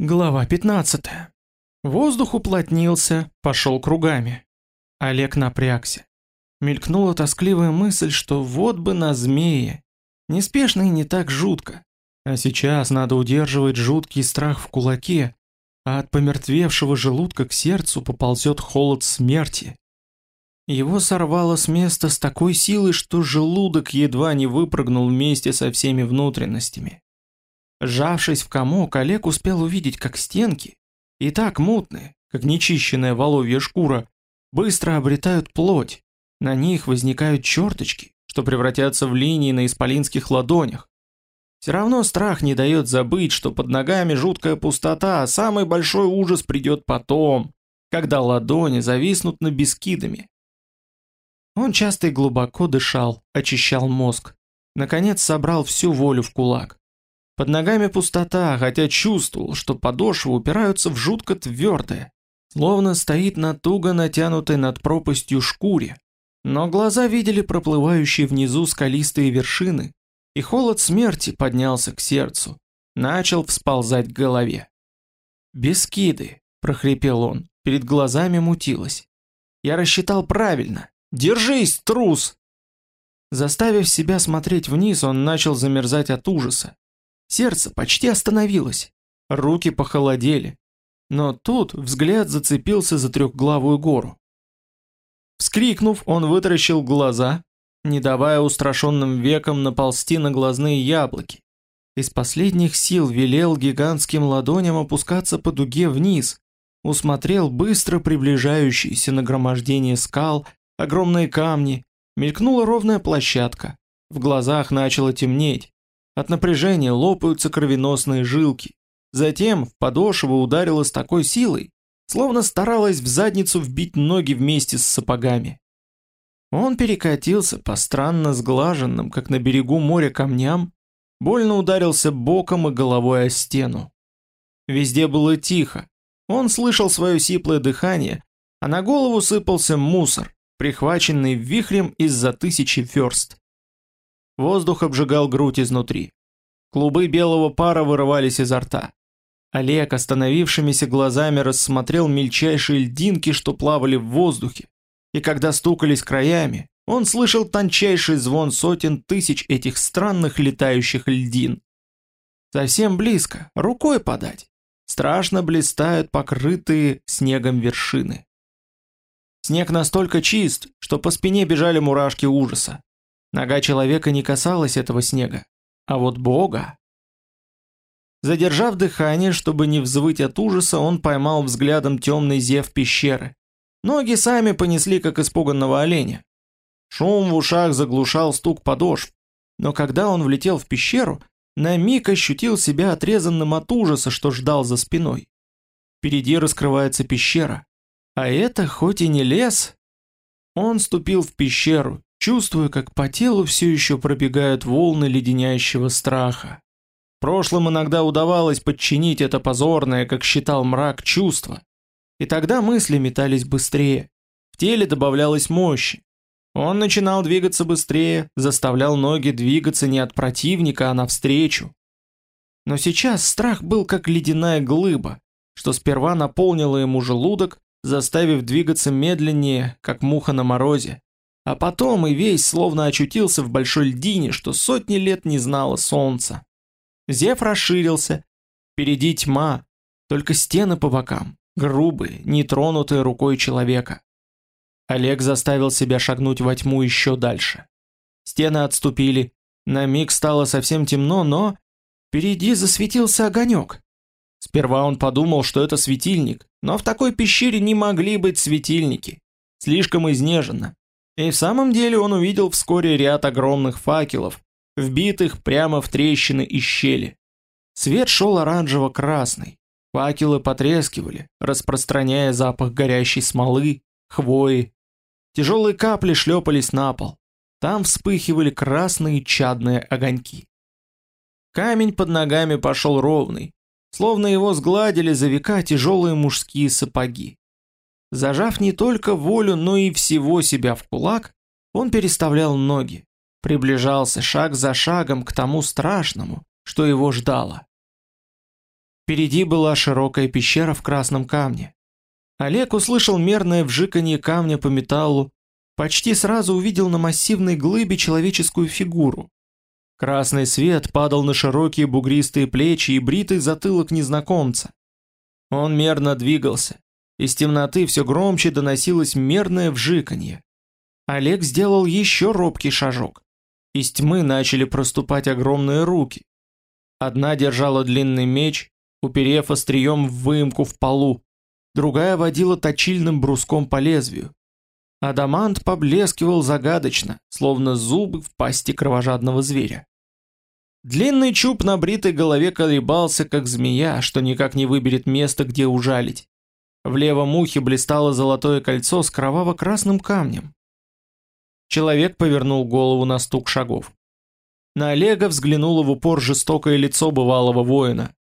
Глава 15. Воздух уплотнился, пошел кругами. Олег напрягся. Мелькнула тоскливая мысль, что вот бы на змея. Неспешно и не так жутко. А сейчас надо удерживать жуткий страх в кулаке, а от помертвевшего желудка к сердцу поползет холод смерти. Его сорвало с места с такой силой, что желудок едва не выпрыгнул вместе со всеми внутренностями. Сжавшись в комок, Олег успел увидеть, как стенки, и так мутные, как нечищенная воловья шкура, быстро обретают плоть. На них возникают черточки, что превратятся в линии на исполинских ладонях. Все равно страх не дает забыть, что под ногами жуткая пустота, а самый большой ужас придет потом, когда ладони зависнут на бескидами. Он часто и глубоко дышал, очищал мозг. Наконец собрал всю волю в кулак. Под ногами пустота, хотя чувствовал, что подошвы упираются в жутко твердое, словно стоит на туго натянутой над пропастью шкуре. Но глаза видели проплывающие внизу скалистые вершины, и холод смерти поднялся к сердцу, начал всползать к голове. «Бескиды!» – прохрипел он, перед глазами мутилось. «Я рассчитал правильно! Держись, трус!» Заставив себя смотреть вниз, он начал замерзать от ужаса. Сердце почти остановилось. Руки похолодели. Но тут взгляд зацепился за трехглавую гору. Вскрикнув, он вытаращил глаза, не давая устрашенным векам наползти на глазные яблоки. Из последних сил велел гигантским ладоням опускаться по дуге вниз, усмотрел быстро приближающееся нагромождение скал, огромные камни, мелькнула ровная площадка. В глазах начало темнеть, от напряжения лопаются кровеносные жилки. Затем в подошву ударило с такой силой, словно старалась в задницу вбить ноги вместе с сапогами. Он перекатился по странно сглаженным, как на берегу моря камням, больно ударился боком и головой о стену. Везде было тихо. Он слышал свое сиплое дыхание, а на голову сыпался мусор, прихваченный вихрем из-за тысячи верст. Воздух обжигал грудь изнутри. Клубы белого пара вырывались изо рта. Олег остановившимися глазами рассмотрел мельчайшие льдинки, что плавали в воздухе, и когда стукались краями, он слышал тончайший звон сотен тысяч этих странных летающих льдин. Совсем близко, рукой подать. Страшно блистают покрытые снегом вершины. Снег настолько чист, что по спине бежали мурашки ужаса. Нога человека не касалась этого снега, а вот Бога... Задержав дыхание, чтобы не взвыть от ужаса, он поймал взглядом темный зев пещеры. Ноги сами понесли, как испуганного оленя. Шум в ушах заглушал стук подошв, но когда он влетел в пещеру, на миг ощутил себя отрезанным от ужаса, что ждал за спиной. Впереди раскрывается пещера. А это хоть и не лес. Он ступил в пещеру, чувствуя, как по телу все еще пробегают волны леденящего страха. В прошлом иногда удавалось подчинить это позорное, как считал мрак, чувство. И тогда мысли метались быстрее, в теле добавлялось мощи. Он начинал двигаться быстрее, заставлял ноги двигаться не от противника, а навстречу. Но сейчас страх был как ледяная глыба, что сперва наполнила ему желудок, заставив двигаться медленнее, как муха на морозе. А потом и весь словно очутился в большой льдине, что сотни лет не знало солнца. Зев расширился. Впереди тьма, только стены по бокам, грубые, нетронутые рукой человека. Олег заставил себя шагнуть во тьму еще дальше. Стены отступили, на миг стало совсем темно, но впереди засветился огонек. Сперва он подумал, что это светильник, но в такой пещере не могли быть светильники. Слишком изнеженно. И в самом деле он увидел вскоре ряд огромных факелов, вбитых прямо в трещины и щели. Свет шел оранжево-красный. Факелы потрескивали, распространяя запах горящей смолы, хвои. Тяжелые капли шлепались на пол. Там вспыхивали красные чадные огоньки. Камень под ногами пошел ровный, словно его сгладили за века тяжелые мужские сапоги. Зажав не только волю, но и всего себя в кулак, он переставлял ноги, приближался шаг за шагом к тому страшному, что его ждало. Впереди была широкая пещера в красном камне. Олег услышал мерное вжиканье камня по металлу, почти сразу увидел на массивной глыбе человеческую фигуру. Красный свет падал на широкие бугристые плечи и бритый затылок незнакомца. Он мерно двигался. Из темноты все громче доносилось мерное вжиканье. Олег сделал еще робкий шажок. Из тьмы начали проступать огромные руки. Одна держала длинный меч, уперев острием в выемку в полу, другая водила точильным бруском по лезвию. Адамант поблескивал загадочно, словно зубы в пасти кровожадного зверя. Длинный чуб на бритой голове колебался, как змея, что никак не выберет место, где ужалить. В левом ухе блистало золотое кольцо с кроваво-красным камнем. Человек повернул голову на стук шагов. На Олега взглянуло в упор жестокое лицо бывалого воина.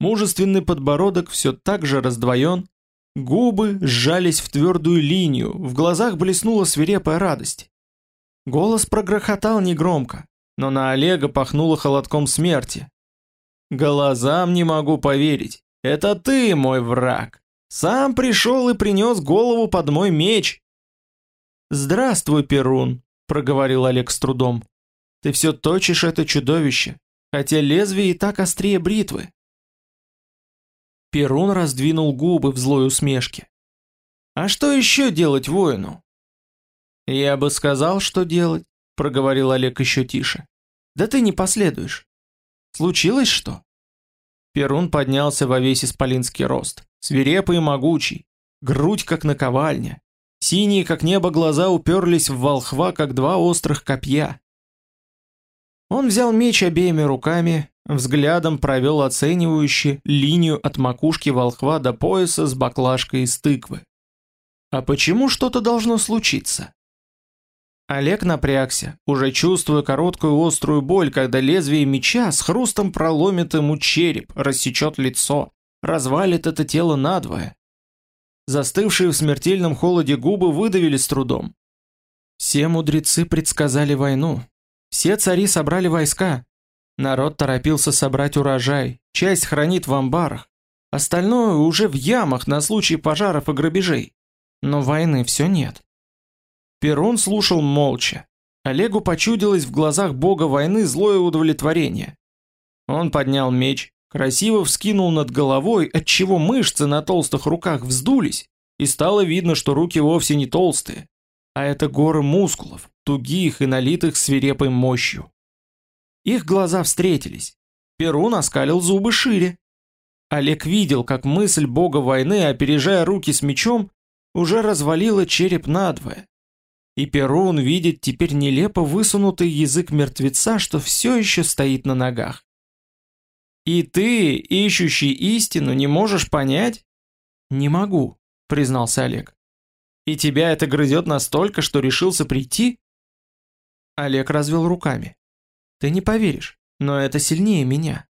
Мужественный подбородок все так же раздвоен, губы сжались в твердую линию, в глазах блеснула свирепая радость. Голос прогрохотал негромко, но на Олега пахнуло холодком смерти. «Глазам не могу поверить. Это ты, мой враг. Сам пришел и принес голову под мой меч». «Здравствуй, Перун», — проговорил Олег с трудом. «Ты все точишь это чудовище, хотя лезвие и так острее бритвы. Перун раздвинул губы в злой усмешке. А что еще делать воину? Я бы сказал, что делать, проговорил Олег еще тише. Да ты не последуешь. Случилось что? Перун поднялся во весь исполинский рост, свирепый и могучий, грудь как наковальня, синие как небо глаза уперлись в волхва, как два острых копья. Он взял меч обеими руками, Взглядом провел оценивающе линию от макушки волхва до пояса с баклажкой из тыквы. А почему что-то должно случиться? Олег напрягся, уже чувствуя короткую острую боль, когда лезвие меча с хрустом проломит ему череп, рассечет лицо, развалит это тело надвое. Застывшие в смертельном холоде губы выдавили с трудом. Все мудрецы предсказали войну. Все цари собрали войска, Народ торопился собрать урожай, часть хранит в амбарах, остальное уже в ямах на случай пожаров и грабежей. Но войны все нет. Перун слушал молча. Олегу почудилось в глазах бога войны злое удовлетворение. Он поднял меч, красиво вскинул над головой, отчего мышцы на толстых руках вздулись, и стало видно, что руки вовсе не толстые, а это горы мускулов, тугих и налитых свирепой мощью. Их глаза встретились. Перун оскалил зубы шире. Олег видел, как мысль бога войны, опережая руки с мечом, уже развалила череп надвое. И Перун видит теперь нелепо высунутый язык мертвеца, что все еще стоит на ногах. «И ты, ищущий истину, не можешь понять?» «Не могу», — признался Олег. «И тебя это грызет настолько, что решился прийти?» Олег развел руками. Ты не поверишь, но это сильнее меня.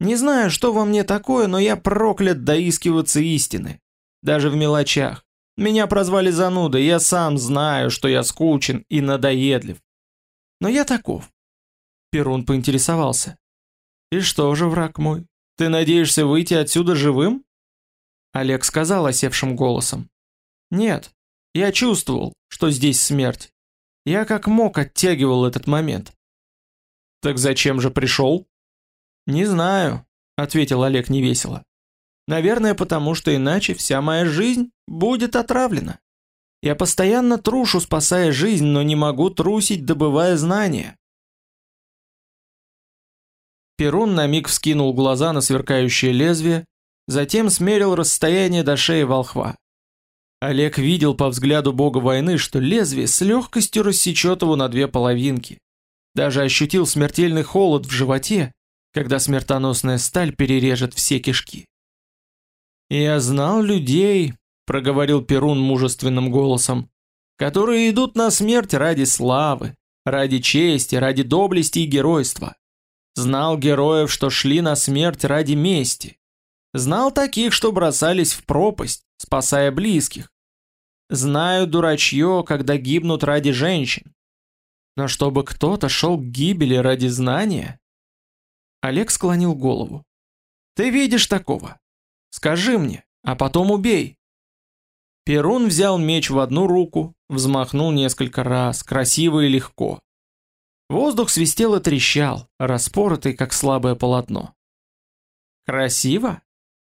Не знаю, что во мне такое, но я проклят доискиваться истины. Даже в мелочах. Меня прозвали занудой, я сам знаю, что я скучен и надоедлив. Но я таков. Перун поинтересовался. И что же, враг мой, ты надеешься выйти отсюда живым? Олег сказал осевшим голосом. Нет, я чувствовал, что здесь смерть. Я как мог оттягивал этот момент. Так зачем же пришел? Не знаю, ответил Олег невесело. Наверное, потому что иначе вся моя жизнь будет отравлена. Я постоянно трушу, спасая жизнь, но не могу трусить, добывая знания. Перун на миг вскинул глаза на сверкающее лезвие, затем смерил расстояние до шеи волхва. Олег видел по взгляду бога войны, что лезвие с легкостью рассечет его на две половинки. Даже ощутил смертельный холод в животе, когда смертоносная сталь перережет все кишки. «Я знал людей», — проговорил Перун мужественным голосом, «которые идут на смерть ради славы, ради чести, ради доблести и геройства. Знал героев, что шли на смерть ради мести. Знал таких, что бросались в пропасть, спасая близких. Знаю дурачье, когда гибнут ради женщин. Но чтобы кто-то шел к гибели ради знания? Олег склонил голову. Ты видишь такого? Скажи мне, а потом убей. Перун взял меч в одну руку, взмахнул несколько раз, красиво и легко. Воздух свистел и трещал, распоротый, как слабое полотно. Красиво?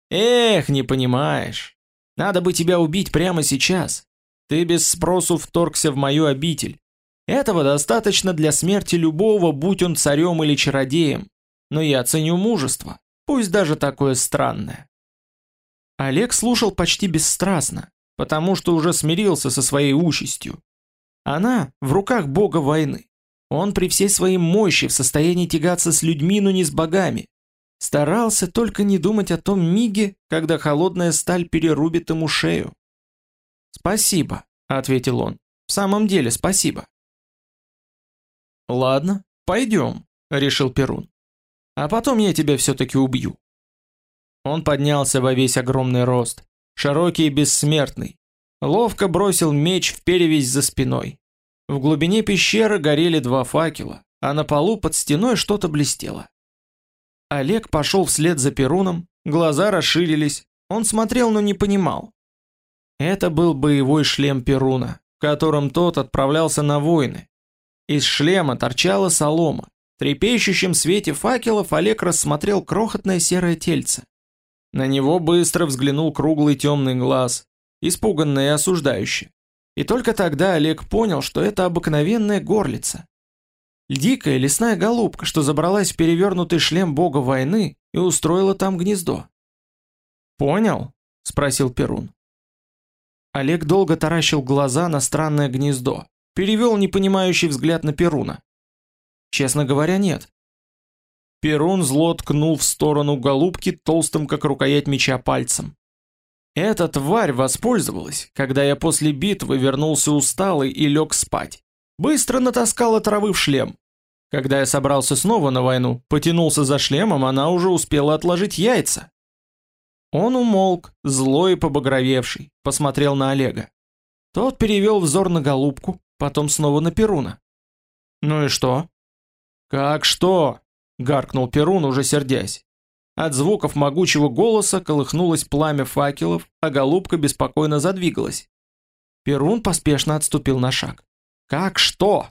Эх, не понимаешь. Надо бы тебя убить прямо сейчас. Ты без спросу вторгся в мою обитель. Этого достаточно для смерти любого, будь он царем или чародеем. Но я ценю мужество, пусть даже такое странное. Олег слушал почти бесстрастно, потому что уже смирился со своей участью. Она в руках бога войны. Он при всей своей мощи в состоянии тягаться с людьми, но не с богами. Старался только не думать о том миге, когда холодная сталь перерубит ему шею. «Спасибо», — ответил он. «В самом деле спасибо». «Ладно, пойдем», — решил Перун. «А потом я тебя все-таки убью». Он поднялся во весь огромный рост, широкий и бессмертный. Ловко бросил меч в перевязь за спиной. В глубине пещеры горели два факела, а на полу под стеной что-то блестело. Олег пошел вслед за Перуном, глаза расширились, он смотрел, но не понимал. Это был боевой шлем Перуна, в котором тот отправлялся на войны. Из шлема торчала солома. В трепещущем свете факелов Олег рассмотрел крохотное серое тельце. На него быстро взглянул круглый темный глаз, испуганный и осуждающий. И только тогда Олег понял, что это обыкновенная горлица. Дикая лесная голубка, что забралась в перевернутый шлем бога войны и устроила там гнездо. «Понял?» – спросил Перун. Олег долго таращил глаза на странное гнездо, перевел непонимающий взгляд на Перуна. «Честно говоря, нет. Перун зло ткнул в сторону голубки толстым, как рукоять меча, пальцем. Эта тварь воспользовалась, когда я после битвы вернулся усталый и лег спать. Быстро натаскала травы в шлем. Когда я собрался снова на войну, потянулся за шлемом, она уже успела отложить яйца. Он умолк, злой и побагровевший, посмотрел на Олега. Тот перевел взор на голубку, потом снова на Перуна. «Ну и что?» «Как что?» гаркнул Перун, уже сердясь. От звуков могучего голоса колыхнулось пламя факелов, а голубка беспокойно задвигалась. Перун поспешно отступил на шаг. Как что?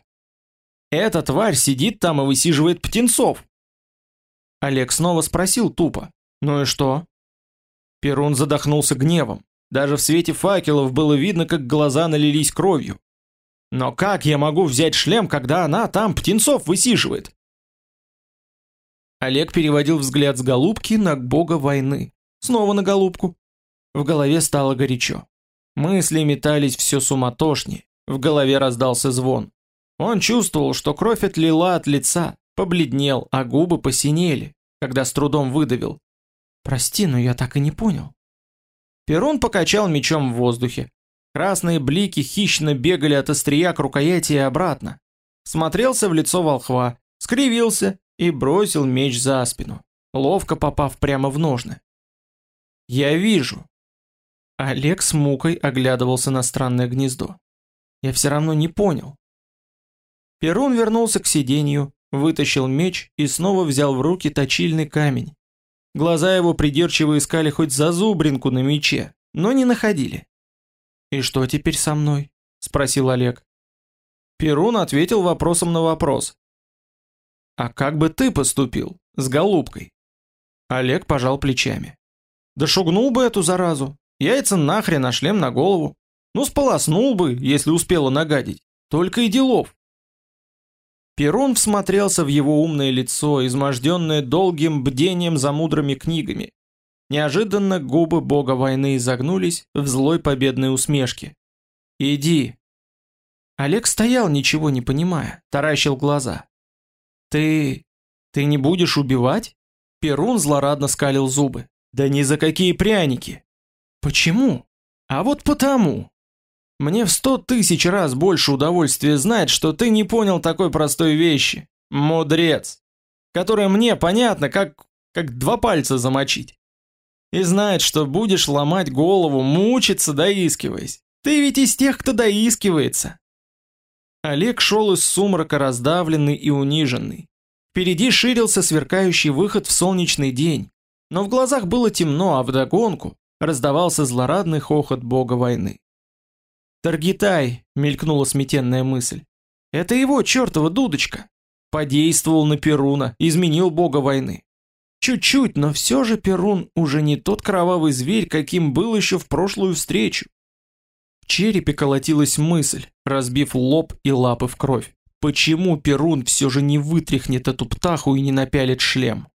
Эта тварь сидит там и высиживает птенцов. Олег снова спросил тупо: "Ну и что?" Перун задохнулся гневом. Даже в свете факелов было видно, как глаза налились кровью. Но как я могу взять шлем, когда она там птенцов высиживает? Олег переводил взгляд с голубки на бога войны. Снова на голубку. В голове стало горячо. Мысли метались все суматошнее. В голове раздался звон. Он чувствовал, что кровь отлила от лица, побледнел, а губы посинели, когда с трудом выдавил. «Прости, но я так и не понял». Перун покачал мечом в воздухе. Красные блики хищно бегали от острия к рукояти и обратно. Смотрелся в лицо волхва, скривился и бросил меч за спину, ловко попав прямо в ножны. «Я вижу». Олег с мукой оглядывался на странное гнездо. «Я все равно не понял». Перун вернулся к сиденью, вытащил меч и снова взял в руки точильный камень. Глаза его придирчиво искали хоть зазубринку на мече, но не находили. «И что теперь со мной?» – спросил Олег. Перун ответил вопросом на вопрос, а как бы ты поступил с голубкой? Олег пожал плечами. Да шугнул бы эту заразу. Яйца нахрен, а шлем на голову. Ну сполоснул бы, если успела нагадить. Только и делов. Перун всмотрелся в его умное лицо, изможденное долгим бдением за мудрыми книгами. Неожиданно губы бога войны изогнулись в злой победной усмешке. «Иди». Олег стоял, ничего не понимая, таращил глаза. «Ты... ты не будешь убивать?» Перун злорадно скалил зубы. «Да ни за какие пряники!» «Почему?» «А вот потому!» «Мне в сто тысяч раз больше удовольствия знать, что ты не понял такой простой вещи. Мудрец! Которая мне понятно, как... как два пальца замочить. И знать, что будешь ломать голову, мучиться, доискиваясь. Ты ведь из тех, кто доискивается. Олег шел из сумрака раздавленный и униженный. Впереди ширился сверкающий выход в солнечный день, Но в глазах было темно, а вдогонку раздавался злорадный хохот бога войны. «Таргитай!» — мелькнула сметенная мысль. «Это его чертова дудочка!» Подействовал на Перуна, изменил бога войны. Чуть-чуть, но все же Перун уже не тот кровавый зверь, каким был еще в прошлую встречу. Черепе колотилась мысль, разбив лоб и лапы в кровь. Почему Перун все же не вытряхнет эту птаху и не напялит шлем?